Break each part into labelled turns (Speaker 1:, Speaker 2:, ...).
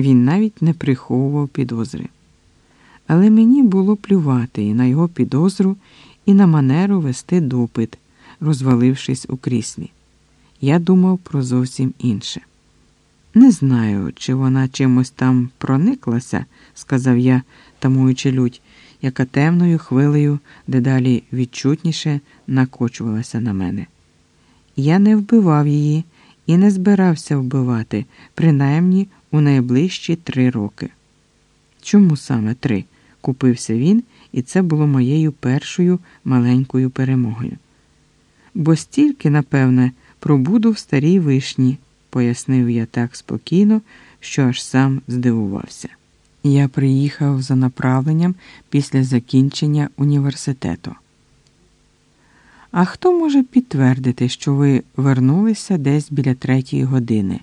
Speaker 1: Він навіть не приховував підозри. Але мені було плювати і на його підозру, і на манеру вести допит, розвалившись у кріслі. Я думав про зовсім інше. Не знаю, чи вона чимось там прониклася, сказав я, тамуючи лють, яка темною хвилею дедалі відчутніше накочувалася на мене. Я не вбивав її і не збирався вбивати, принаймні у найближчі три роки. Чому саме три? купився він, і це було моєю першою маленькою перемогою. Бо стільки, напевне, пробуду в старій вишні, пояснив я так спокійно, що аж сам здивувався. Я приїхав за направленням після закінчення університету. А хто може підтвердити, що ви вернулися десь біля третьої години?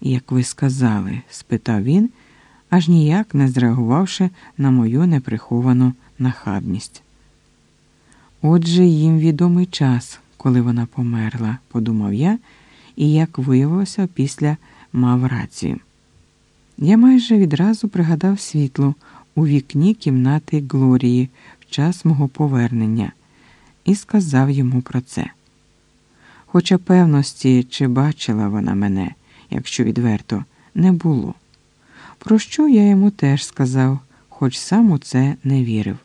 Speaker 1: Як ви сказали? спитав він, аж ніяк не зреагувавши на мою неприховану нахабність. Отже, їм відомий час, коли вона померла, подумав я, і як виявилося, після мав рацію. Я майже відразу пригадав світло у вікні кімнати Глорії в час мого повернення і сказав йому про це. Хоча певності, чи бачила вона мене, якщо відверто, не було. Про що я йому теж сказав, хоч сам у це не вірив.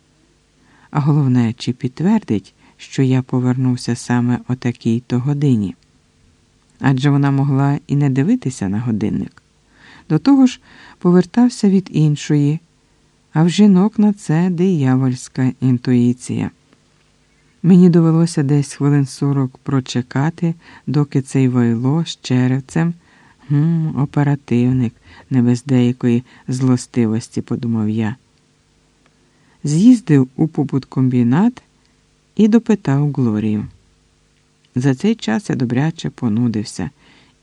Speaker 1: А головне, чи підтвердить, що я повернувся саме о такій то годині. Адже вона могла і не дивитися на годинник. До того ж, повертався від іншої, а в жінок на це диявольська інтуїція. Мені довелося десь хвилин сорок прочекати, доки цей вайло з черевцем, гм, оперативник, не без деякої злостивості, подумав я. З'їздив у побуткомбінат і допитав Глорію. За цей час я добряче понудився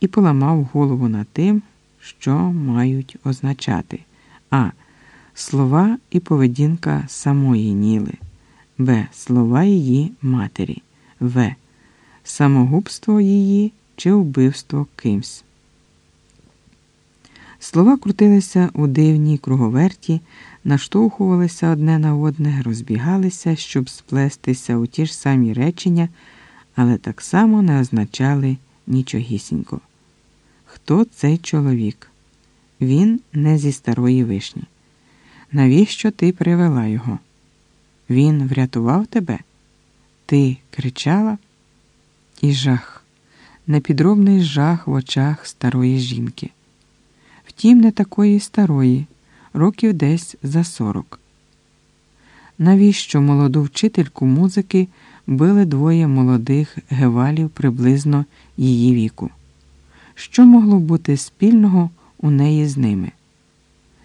Speaker 1: і поламав голову над тим, що мають означати а. Слова і поведінка самої Ніли. Б. Слова її матері. В. Самогубство її чи вбивство кимсь. Слова крутилися у дивній круговерті, наштовхувалися одне на одне, розбігалися, щоб сплестися у ті ж самі речення, але так само не означали нічогісінько. Хто цей чоловік? Він не зі старої вишні. Навіщо ти привела його? Він врятував тебе? Ти кричала? І жах, непідробний жах в очах старої жінки. Втім, не такої старої, років десь за сорок. Навіщо молоду вчительку музики били двоє молодих гевалів приблизно її віку? Що могло бути спільного у неї з ними?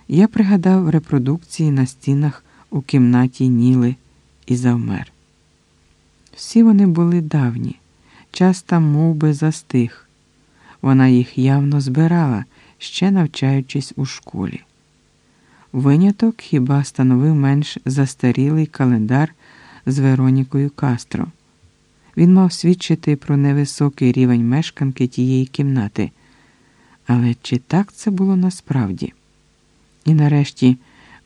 Speaker 1: Я пригадав репродукції на стінах у кімнаті Ніли і завмер. Всі вони були давні, час там мов би, застиг. Вона їх явно збирала, ще навчаючись у школі. Виняток хіба становив менш застарілий календар з Веронікою Кастро. Він мав свідчити про невисокий рівень мешканки тієї кімнати. Але чи так це було насправді? І нарешті,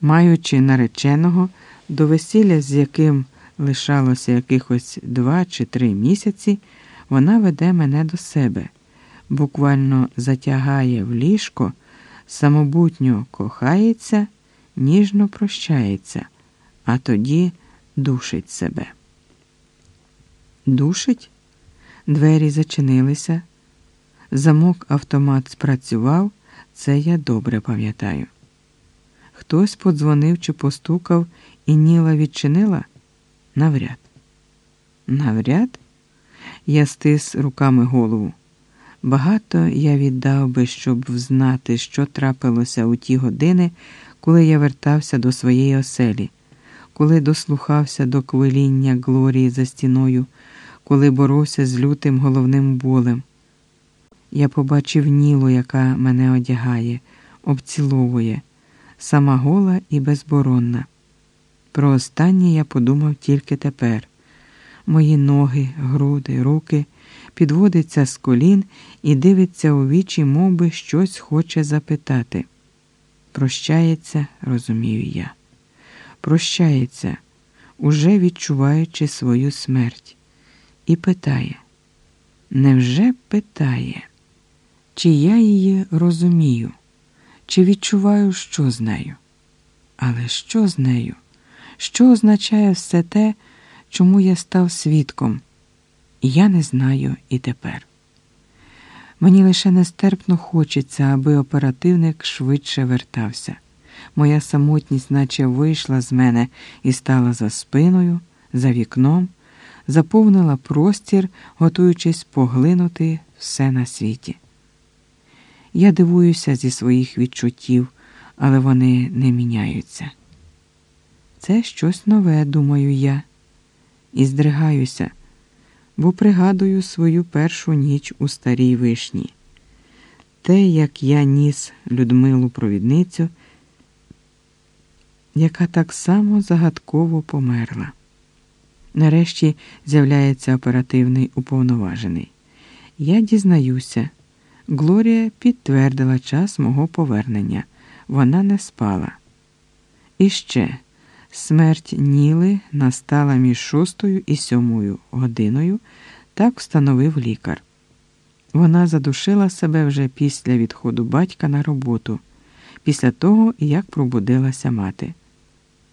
Speaker 1: маючи нареченого, до весілля, з яким лишалося якихось два чи три місяці, вона веде мене до себе, буквально затягає в ліжко, самобутньо кохається, ніжно прощається, а тоді душить себе. Душить? Двері зачинилися, замок автомат спрацював, це я добре пам'ятаю. Хтось подзвонив чи постукав, і Ніла відчинила? Навряд. Навряд? Я стис руками голову. Багато я віддав би, щоб взнати, що трапилося у ті години, коли я вертався до своєї оселі, коли дослухався до квиління Глорії за стіною, коли боровся з лютим головним болем. Я побачив Нілу, яка мене одягає, обціловує, сама гола і безборонна. Про останнє я подумав тільки тепер. Мої ноги, груди, руки підводиться з колін і дивиться у вічі, мов би щось хоче запитати. Прощається, розумію я. Прощається, уже відчуваючи свою смерть, і питає, невже питає, чи я її розумію, чи відчуваю, що з нею? Але що з нею? Що означає все те, чому я став свідком? Я не знаю і тепер. Мені лише нестерпно хочеться, аби оперативник швидше вертався. Моя самотність, наче вийшла з мене і стала за спиною, за вікном, заповнила простір, готуючись поглинути все на світі. Я дивуюся зі своїх відчуттів, але вони не міняються. Це щось нове, думаю я, і здригаюся бо пригадую свою першу ніч у старій вишні. Те, як я ніс Людмилу провідницю, яка так само загадково померла. Нарешті з'являється оперативний уповноважений. Я дізнаюся, Глорія підтвердила час мого повернення. Вона не спала. І ще. Смерть Ніли настала між шостою і сьомою годиною, так встановив лікар. Вона задушила себе вже після відходу батька на роботу, після того, як пробудилася мати.